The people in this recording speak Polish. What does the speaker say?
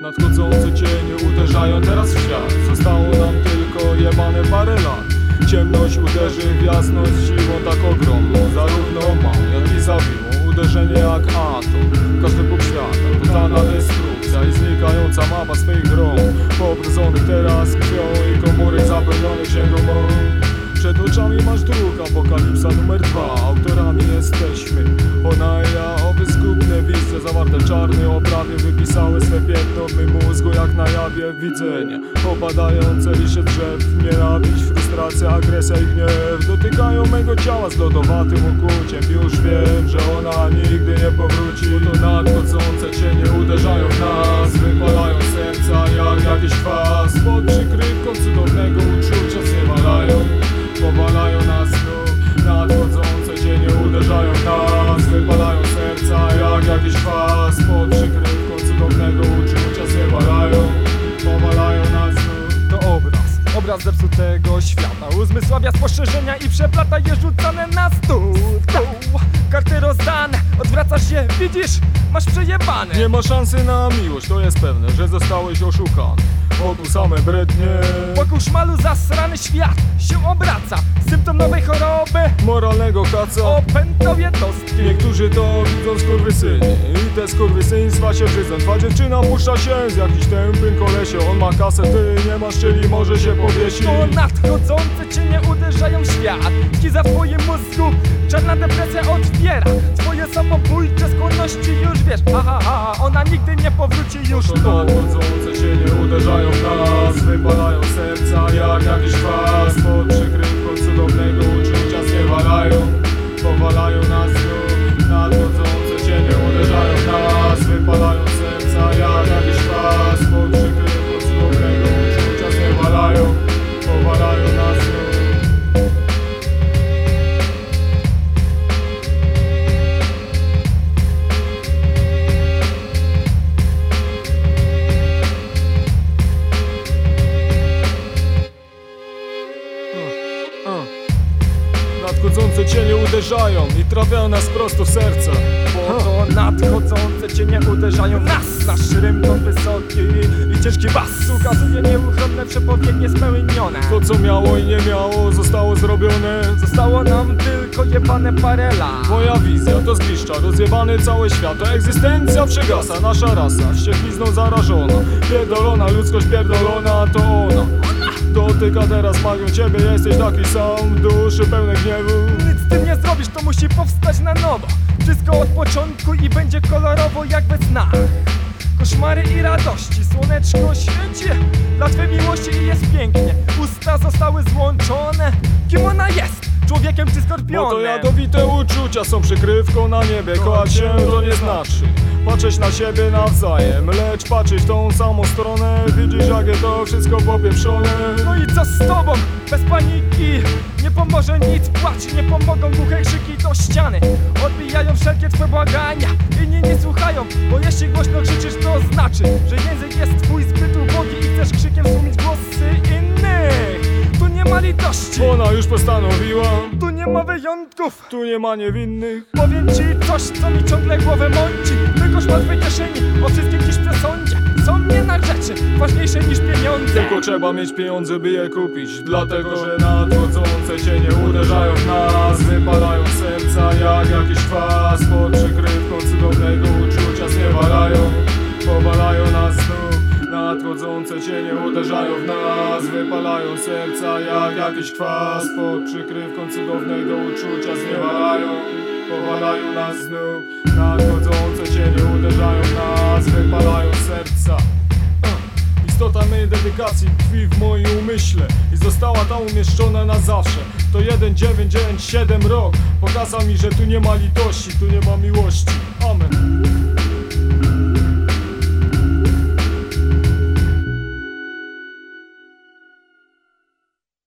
Nadchodzące cienie uderzają teraz w świat. Zostało nam tylko jebane parę lat. Ciemność uderzy w jasność siłą tak ogromną. Zarówno mam, jak i zawiłą Uderzenie jak atom. Każdy punkt świata Totalna destrukcja i znikająca mapa swych rąk. Pobruzonych teraz krwią i komórek zapełnionych księgą przed oczami masz druk, apokalipsa numer dwa. Autorami jesteśmy. Ona Zawarte czarne oprawie Wypisały swe piętno w mym mózgu Jak na jawie widzenie Opadające liście drzew Nienawiść, frustracja, agresja i gniew. Dotykają mego ciała z lodowatym ukuciem Już wiem, że ona nigdy nie powróci. To nadchodzące cienie uderzają w nas Wypalają serca jak jakiś kwas. Pod przykrywką cudownego zepsutego świata. Uzmysławia spostrzeżenia i przeplata je rzucane na stół. Stół. Karty rozdane, odwracasz się, widzisz, masz przejebane. Nie ma szansy na miłość, to jest pewne, że zostałeś oszukany Wokół same brednie. Wokół szmalu zasrany świat się obraca Symptom nowej choroby, Moralnego kaca. Opętowie jednostki Niektórzy to widzą skurwysyny I te skurwysyństwa się brzydzą. Twa dziewczyna puszcza się z jakiś tępym kolesie. On ma kasę, ty nie masz, czyli może się powiesi. To nadchodzące cienie uderzają w świat. Skiza w twoim mózgu, czarna depresja otwiera Twoje samobójcze skłonności już wiesz. Aha, aha, ona nigdy nie powróci już To tu nadchodzące cienie uderzają w nas Nadchodzące cienie uderzają i trafiają nas prosto w serce Bo to nadchodzące cienie uderzają w nas. Nasz rymton wysoki i ciężki bas. Ukazuje nieuchronne przepowiednie spełnione. To co miało i nie miało zostało zrobione. Zostało nam tylko jebane parę lat Twoja wizja to zgliszcza, rozjebany cały świat. To egzystencja przegasa, nasza rasa. Ścieklizną zarażona, pierdolona Ludzkość pierdolona to ona Dotyka teraz magią ciebie, jesteś taki sam duszy pełne gniewu. Nic z tym nie zrobisz, to musi powstać na nowo. Wszystko od początku i będzie kolorowo jak we snach. Koszmary i radości, słoneczko świeci Dla twej miłości i jest pięknie Usta zostały złączone. Kim ona jest? Człowiekiem czy Bo to skorpionem? jadowite uczucia są przykrywką na niebie Kochać się to nie znaczy patrzeć na siebie nawzajem Lecz patrzeć w tą samą stronę. Widzisz jakie to wszystko popieprzone. No i co z tobą? Bez paniki. Nie pomoże nic, płacz Nie pomogą głuche krzyki do ściany. Odbijają wszelkie twoje błagania. Inni nie słuchają, bo jeśli głośno krzyczysz To znaczy, że język litości Ona już postanowiła. Tu nie ma wyjątków. Tu nie ma niewinnych. Powiem ci coś, co mi ciągle głowę mąci. Ty koszmar w twej kieszeni, o wszystkim dziś przesądzie. Są mnie na rzeczy, ważniejsze niż pieniądze. Tylko trzeba mieć pieniądze, by je kupić. Dlatego, że nadchodzące cienie uderzają w nas. Wypalają serca jak jakiś kwas. Pod przykrywką cudownego uczucia zniewalają. Powalają nas znów. Nadchodzące cienie uderzają w nas Wypalają serca jak jakiś kwas Pod przykrywką cudownego uczucia zniewalają Powalają nas znów Nadchodzące cienie uderzają nas Wypalają serca. Istota mej dedykacji tkwi w moim umyśle I została tam umieszczona na zawsze. To 1997 rok Pokazał mi, że tu nie ma litości, tu nie ma miłości. Amen